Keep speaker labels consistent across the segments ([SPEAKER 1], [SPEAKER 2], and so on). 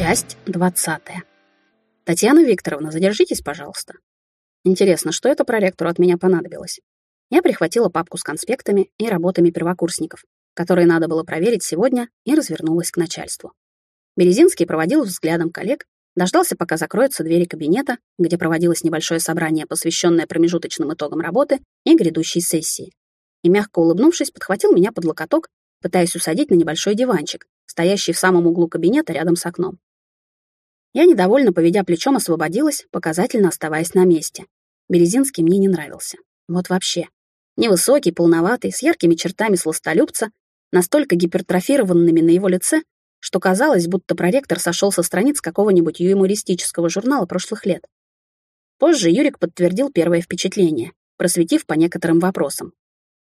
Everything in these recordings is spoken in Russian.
[SPEAKER 1] Часть двадцатая. Татьяна Викторовна, задержитесь, пожалуйста. Интересно, что это проректору от меня понадобилось? Я прихватила папку с конспектами и работами первокурсников, которые надо было проверить сегодня, и развернулась к начальству. Березинский проводил взглядом коллег, дождался, пока закроются двери кабинета, где проводилось небольшое собрание, посвященное промежуточным итогам работы и грядущей сессии. И, мягко улыбнувшись, подхватил меня под локоток, пытаясь усадить на небольшой диванчик, стоящий в самом углу кабинета рядом с окном. Я, недовольно поведя плечом, освободилась, показательно оставаясь на месте. Березинский мне не нравился. Вот вообще. Невысокий, полноватый, с яркими чертами сластолюбца, настолько гипертрофированными на его лице, что казалось, будто проректор сошел со страниц какого-нибудь юмористического журнала прошлых лет. Позже Юрик подтвердил первое впечатление, просветив по некоторым вопросам.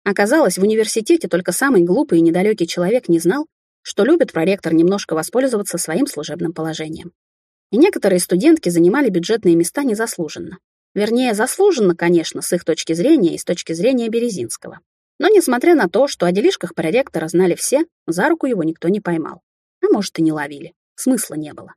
[SPEAKER 1] Оказалось, в университете только самый глупый и недалекий человек не знал, что любит проректор немножко воспользоваться своим служебным положением. И некоторые студентки занимали бюджетные места незаслуженно. Вернее, заслуженно, конечно, с их точки зрения и с точки зрения Березинского. Но несмотря на то, что о делишках проректора знали все, за руку его никто не поймал. А может, и не ловили. Смысла не было.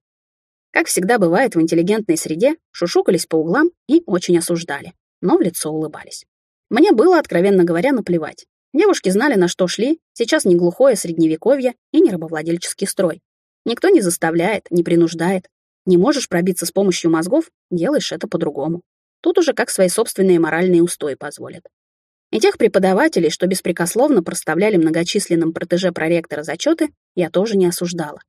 [SPEAKER 1] Как всегда бывает в интеллигентной среде, шушукались по углам и очень осуждали, но в лицо улыбались. Мне было, откровенно говоря, наплевать. Девушки знали, на что шли, сейчас не глухое средневековье и не рабовладельческий строй. Никто не заставляет, не принуждает. Не можешь пробиться с помощью мозгов, делаешь это по-другому. Тут уже как свои собственные моральные устои позволят. И тех преподавателей, что беспрекословно проставляли многочисленным протеже проректора зачеты, я тоже не осуждала.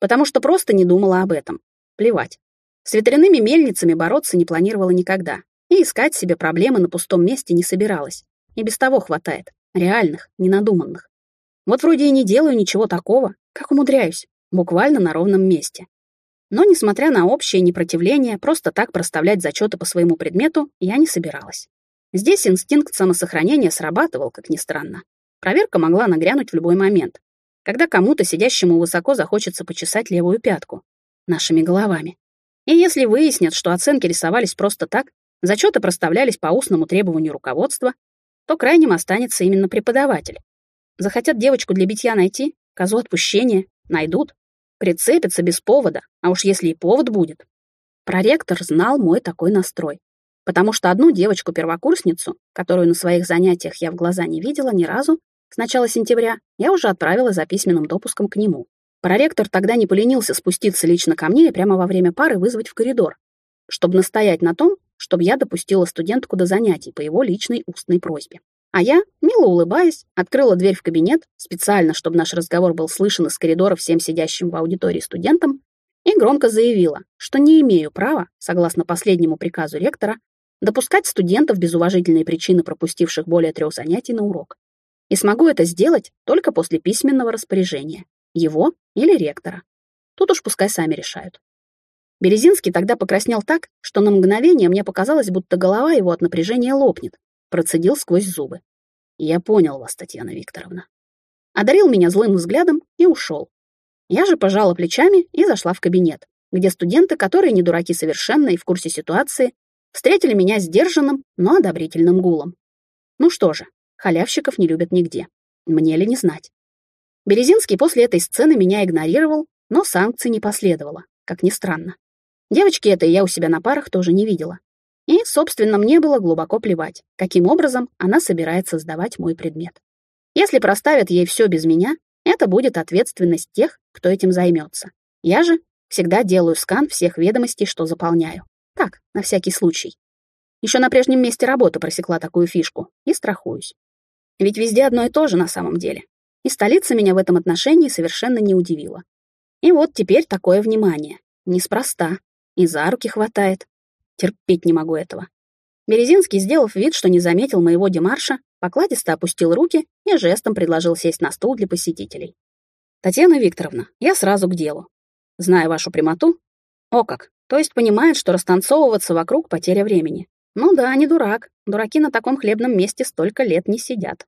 [SPEAKER 1] Потому что просто не думала об этом. Плевать. С ветряными мельницами бороться не планировала никогда. И искать себе проблемы на пустом месте не собиралась. И без того хватает. Реальных, ненадуманных. Вот вроде и не делаю ничего такого, как умудряюсь, буквально на ровном месте. Но, несмотря на общее непротивление, просто так проставлять зачеты по своему предмету я не собиралась. Здесь инстинкт самосохранения срабатывал, как ни странно. Проверка могла нагрянуть в любой момент, когда кому-то, сидящему высоко, захочется почесать левую пятку нашими головами. И если выяснят, что оценки рисовались просто так, зачеты проставлялись по устному требованию руководства, то крайним останется именно преподаватель. Захотят девочку для битья найти, козу отпущения, найдут, прицепятся без повода, а уж если и повод будет. Проректор знал мой такой настрой, потому что одну девочку-первокурсницу, которую на своих занятиях я в глаза не видела ни разу, с начала сентября я уже отправила за письменным допуском к нему. Проректор тогда не поленился спуститься лично ко мне и прямо во время пары вызвать в коридор, чтобы настоять на том, чтобы я допустила студентку до занятий по его личной устной просьбе. А я, мило улыбаясь, открыла дверь в кабинет, специально, чтобы наш разговор был слышен из коридора всем сидящим в аудитории студентам, и громко заявила, что не имею права, согласно последнему приказу ректора, допускать студентов без уважительной причины, пропустивших более трех занятий на урок. И смогу это сделать только после письменного распоряжения, его или ректора. Тут уж пускай сами решают. Березинский тогда покраснел так, что на мгновение мне показалось, будто голова его от напряжения лопнет, процедил сквозь зубы. «Я понял вас, Татьяна Викторовна». Одарил меня злым взглядом и ушел. Я же пожала плечами и зашла в кабинет, где студенты, которые не дураки совершенно и в курсе ситуации, встретили меня сдержанным, но одобрительным гулом. Ну что же, халявщиков не любят нигде. Мне ли не знать. Березинский после этой сцены меня игнорировал, но санкций не последовало, как ни странно. Девочки этой я у себя на парах тоже не видела. И, собственно, мне было глубоко плевать, каким образом она собирается сдавать мой предмет. Если проставят ей все без меня, это будет ответственность тех, кто этим займется. Я же всегда делаю скан всех ведомостей, что заполняю. Так, на всякий случай. Еще на прежнем месте работы просекла такую фишку и страхуюсь. Ведь везде одно и то же на самом деле. И столица меня в этом отношении совершенно не удивила. И вот теперь такое внимание. Неспроста. И за руки хватает. Терпеть не могу этого. Березинский, сделав вид, что не заметил моего демарша, покладисто опустил руки и жестом предложил сесть на стул для посетителей. «Татьяна Викторовна, я сразу к делу. Зная вашу прямоту...» «О как! То есть понимает, что растанцовываться вокруг — потеря времени. Ну да, не дурак. Дураки на таком хлебном месте столько лет не сидят.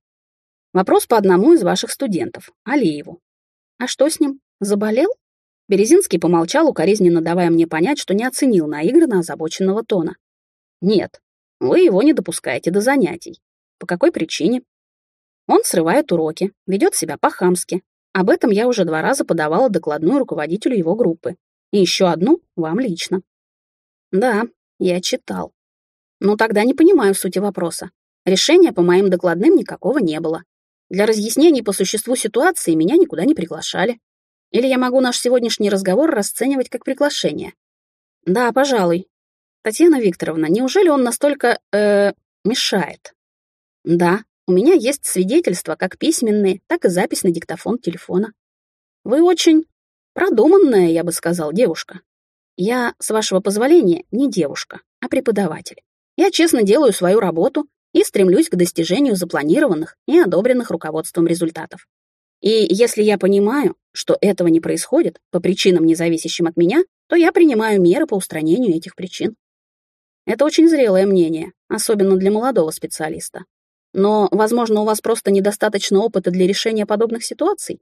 [SPEAKER 1] Вопрос по одному из ваших студентов, Алиеву. А что с ним? Заболел? Березинский помолчал, укоризненно давая мне понять, что не оценил наигранно озабоченного тона. «Нет, вы его не допускаете до занятий. По какой причине?» Он срывает уроки, ведет себя по-хамски. Об этом я уже два раза подавала докладную руководителю его группы. и еще одну вам лично. Да, я читал. Но тогда не понимаю сути вопроса. Решения по моим докладным никакого не было. Для разъяснений по существу ситуации меня никуда не приглашали. Или я могу наш сегодняшний разговор расценивать как приглашение? Да, пожалуй. Татьяна Викторовна, неужели он настолько, э, мешает? Да, у меня есть свидетельства, как письменные, так и запись на диктофон телефона. Вы очень продуманная, я бы сказал, девушка. Я, с вашего позволения, не девушка, а преподаватель. Я честно делаю свою работу и стремлюсь к достижению запланированных и одобренных руководством результатов. И если я понимаю, что этого не происходит по причинам, не зависящим от меня, то я принимаю меры по устранению этих причин. Это очень зрелое мнение, особенно для молодого специалиста. Но, возможно, у вас просто недостаточно опыта для решения подобных ситуаций.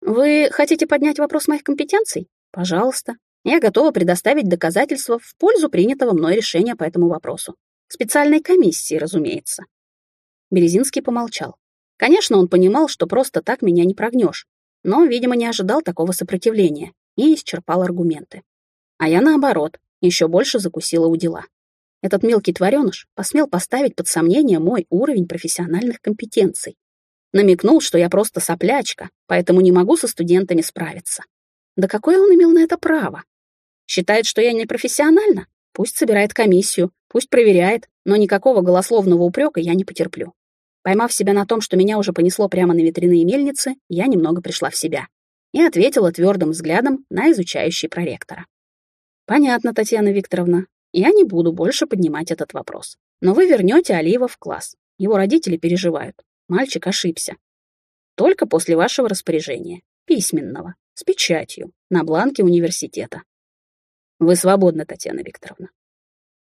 [SPEAKER 1] Вы хотите поднять вопрос моих компетенций? Пожалуйста. Я готова предоставить доказательства в пользу принятого мной решения по этому вопросу. Специальной комиссии, разумеется. Березинский помолчал. Конечно, он понимал, что просто так меня не прогнешь, но, видимо, не ожидал такого сопротивления и исчерпал аргументы. А я, наоборот, еще больше закусила у дела. Этот мелкий твореныш посмел поставить под сомнение мой уровень профессиональных компетенций. Намекнул, что я просто соплячка, поэтому не могу со студентами справиться. Да какое он имел на это право? Считает, что я не профессиональна? Пусть собирает комиссию, пусть проверяет, но никакого голословного упрека я не потерплю. Поймав себя на том, что меня уже понесло прямо на ветряные мельницы, я немного пришла в себя и ответила твердым взглядом на изучающий проректора. «Понятно, Татьяна Викторовна. Я не буду больше поднимать этот вопрос. Но вы вернете Алиева в класс. Его родители переживают. Мальчик ошибся. Только после вашего распоряжения. Письменного. С печатью. На бланке университета. Вы свободны, Татьяна Викторовна.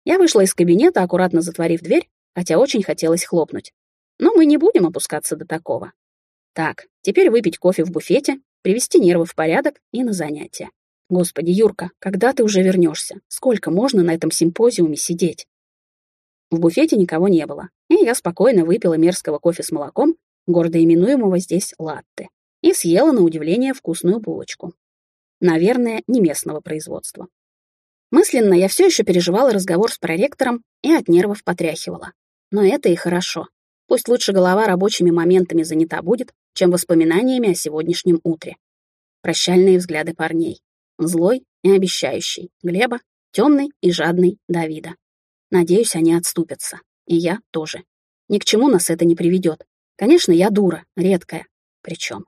[SPEAKER 1] Я вышла из кабинета, аккуратно затворив дверь, хотя очень хотелось хлопнуть. Но мы не будем опускаться до такого. Так, теперь выпить кофе в буфете, привести нервы в порядок и на занятия. Господи, Юрка, когда ты уже вернешься? Сколько можно на этом симпозиуме сидеть? В буфете никого не было, и я спокойно выпила мерзкого кофе с молоком, гордо именуемого здесь латте, и съела на удивление вкусную булочку. Наверное, не местного производства. Мысленно я все еще переживала разговор с проректором и от нервов потряхивала. Но это и хорошо. Пусть лучше голова рабочими моментами занята будет, чем воспоминаниями о сегодняшнем утре. Прощальные взгляды парней. Злой и обещающий Глеба, темный и жадный Давида. Надеюсь, они отступятся. И я тоже. Ни к чему нас это не приведет. Конечно, я дура, редкая. Причем.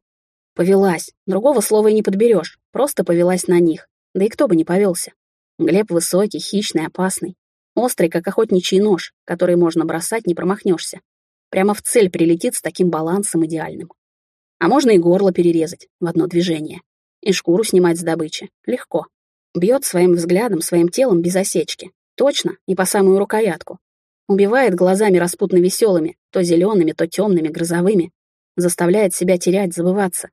[SPEAKER 1] Повелась. Другого слова и не подберешь. Просто повелась на них. Да и кто бы не повелся. Глеб высокий, хищный, опасный. Острый, как охотничий нож, который можно бросать, не промахнешься. Прямо в цель прилетит с таким балансом идеальным. А можно и горло перерезать в одно движение. И шкуру снимать с добычи. Легко. Бьет своим взглядом, своим телом без осечки. Точно, и по самую рукоятку. Убивает глазами распутно веселыми, то зелеными, то темными, грозовыми. Заставляет себя терять, забываться.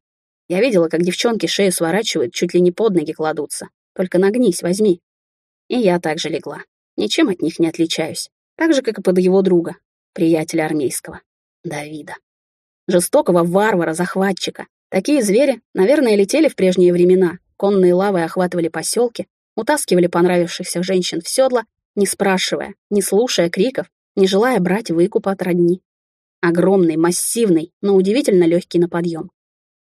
[SPEAKER 1] Я видела, как девчонки шею сворачивают, чуть ли не под ноги кладутся. Только нагнись, возьми. И я также легла. Ничем от них не отличаюсь. Так же, как и под его друга, приятеля армейского, Давида. Жестокого варвара, захватчика. Такие звери, наверное, летели в прежние времена. Конные лавы охватывали поселки, утаскивали понравившихся женщин в седла, не спрашивая, не слушая криков, не желая брать выкуп от родни. Огромный, массивный, но удивительно легкий на подъем.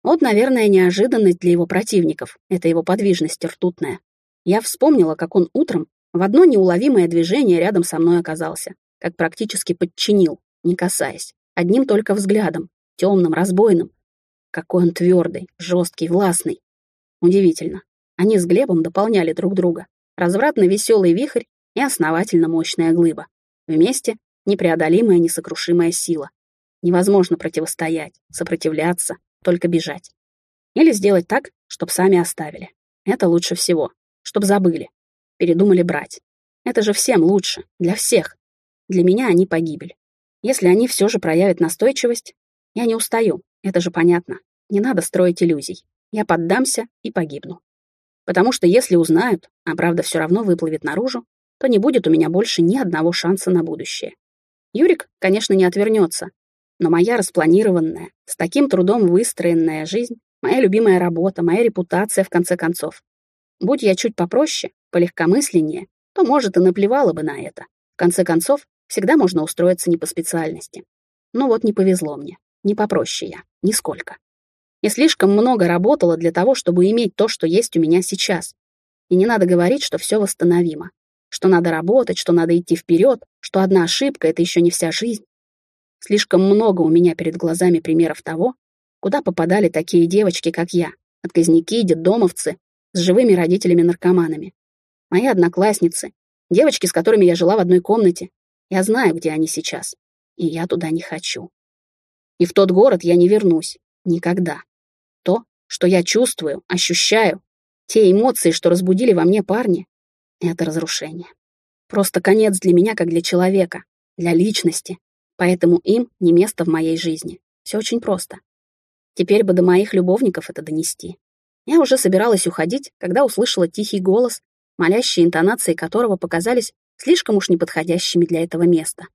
[SPEAKER 1] Вот, наверное, неожиданность для его противников, это его подвижность ртутная. Я вспомнила, как он утром в одно неуловимое движение рядом со мной оказался, как практически подчинил, не касаясь, одним только взглядом, темным, разбойным. Какой он твердый, жесткий, властный. Удивительно. Они с Глебом дополняли друг друга. Развратно веселый вихрь и основательно мощная глыба. Вместе непреодолимая, несокрушимая сила. Невозможно противостоять, сопротивляться, только бежать. Или сделать так, чтоб сами оставили. Это лучше всего. Чтоб забыли. Передумали брать. Это же всем лучше. Для всех. Для меня они погибель. Если они все же проявят настойчивость, я не устаю, это же понятно. Не надо строить иллюзий. Я поддамся и погибну. Потому что если узнают, а правда все равно выплывет наружу, то не будет у меня больше ни одного шанса на будущее. Юрик, конечно, не отвернется, но моя распланированная, с таким трудом выстроенная жизнь, моя любимая работа, моя репутация, в конце концов. Будь я чуть попроще, полегкомысленнее, то, может, и наплевала бы на это. В конце концов, всегда можно устроиться не по специальности. Но вот не повезло мне. Не попроще я. Нисколько. Я слишком много работала для того, чтобы иметь то, что есть у меня сейчас. И не надо говорить, что все восстановимо. Что надо работать, что надо идти вперед, что одна ошибка — это еще не вся жизнь. Слишком много у меня перед глазами примеров того, куда попадали такие девочки, как я, отказники, детдомовцы, с живыми родителями-наркоманами. Мои одноклассницы, девочки, с которыми я жила в одной комнате. Я знаю, где они сейчас. И я туда не хочу. И в тот город я не вернусь. Никогда. То, что я чувствую, ощущаю, те эмоции, что разбудили во мне парни, это разрушение. Просто конец для меня, как для человека, для личности. Поэтому им не место в моей жизни. Все очень просто. Теперь бы до моих любовников это донести. Я уже собиралась уходить, когда услышала тихий голос, молящие интонации которого показались слишком уж неподходящими для этого места.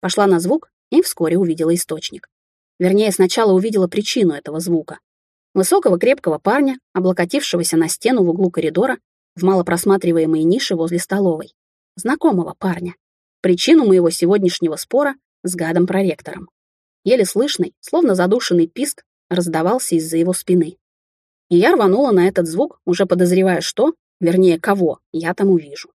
[SPEAKER 1] Пошла на звук и вскоре увидела источник. Вернее, сначала увидела причину этого звука. Высокого крепкого парня, облокотившегося на стену в углу коридора, в малопросматриваемой нише возле столовой. Знакомого парня. Причину моего сегодняшнего спора с гадом-проректором. Еле слышный, словно задушенный писк, раздавался из-за его спины. И я рванула на этот звук, уже подозревая, что, вернее, кого я там увижу.